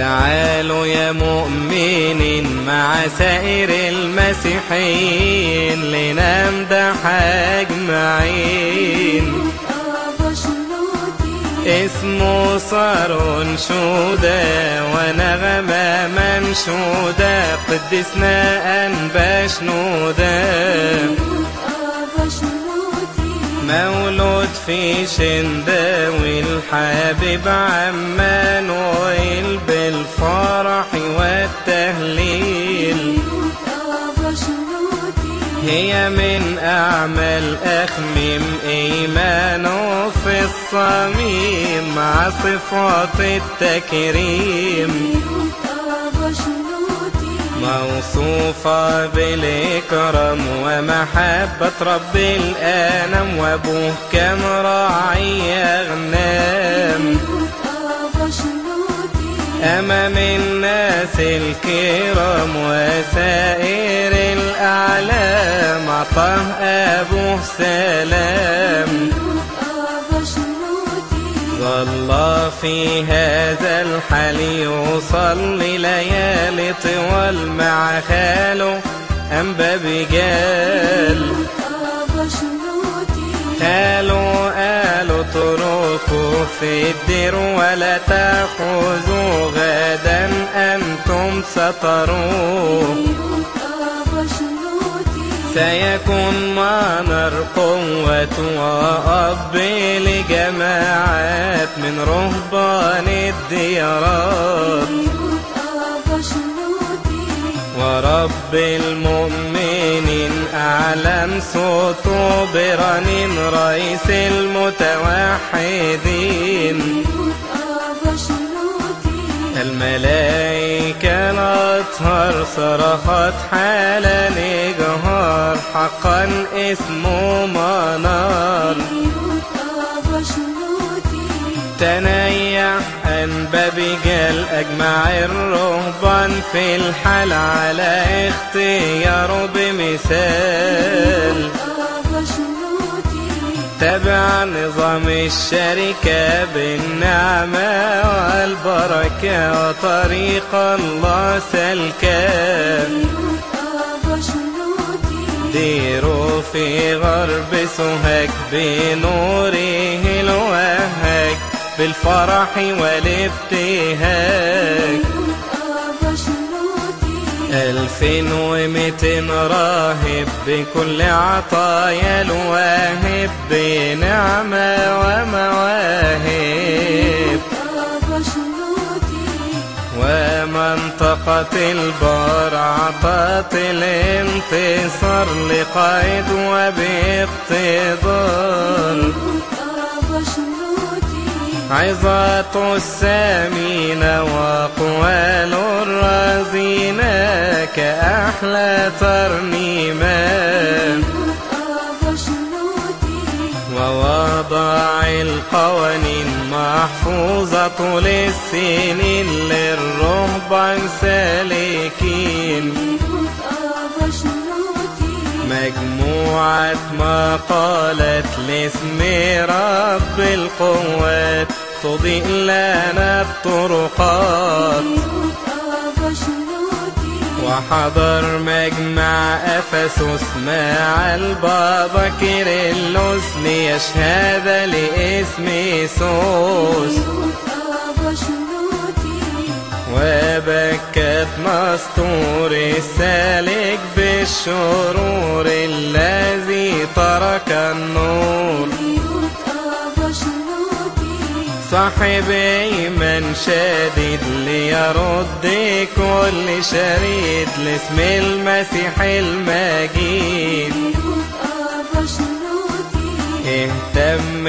تعالوا يا مؤمنين مع سائر المسيحيين لنمدح أجمعين. اسمه صار انشودا ونغمة منشودة قدسنا أنباش نودا مولود في شنداوي الحبيب عمانويل بالفرح والتهليل. هي من أعمال أخميم إيمانه في الصميم مع صفات التكريم. موصوفة بالإكرام ومحبة رب الآنم وأبوه كان راعي أغنام أمام الناس الكرام وسائر الأعلام أعطاه أبوه سلام. ظل في هذا الحال يصلي ليالي طوال مع خاله أنبا بجال خاله قالوا اتركوا في الدير ولا تأخذوا غدا أنتم ستروه سيكون منر قوة وأب لجماعات من رهبان الديارات. ورب المؤمنين أعلن صوته برنين رئيس المتوحدين. الملائكة الأطهر صرخت حالا إجهار حقا اسمه منار تنيح أنبا بجال أجمع الرهبان في الحال على اختياره بمثال. تبع نظام الشركة بالنعمة والبركة وطريق الله سلكا ديروا في غرب سوهاج بنوره الوهاج بالفرح والابتهاج. ألفين ومئتين راهب بكل عطايا الواهب بنعمة ومواهب. ومنطقة البار عطت الانتصار لقائد وباقتدار. عظات السامين وأقوال الرزينة كأحلى ترنيمان ووضع القوانين محفوظة للسنين للرهبان سالكين. مجموعة مقالات لاسم رب القوات تضيء لنا الطرقات. وحضر مجمع أفسس مع البابا كيرلس ليشهد لاسم يسوس. وبكت مسطور السالك بالشرور الذي ترك النور. صاحب ايمان شديد ليرد كل شريد لاسم المسيح المجيد. اهتم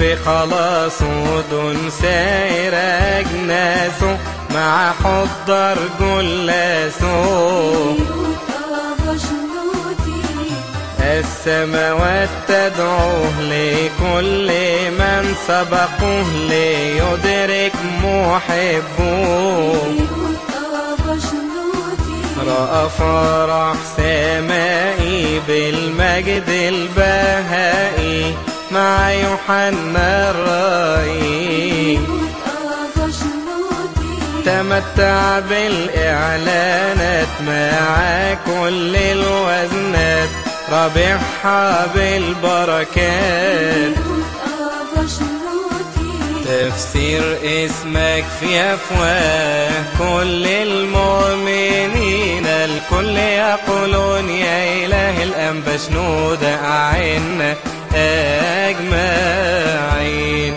بخلاصه دون سائر اجناسه مع حضر جلاسه السماوات تدعوه لكل من سبقوه ليدرك محبوه رأى فرح سمائي بالمجد البهائي مع يوحنا الرائي. تمتع بالإعلانات مع كل الوزنات رابحها بالبركات. تفسير اسمك في أفواه. كل المؤمنين الكل يقولون يا إله الأنبا شنود أعنا أجمعين.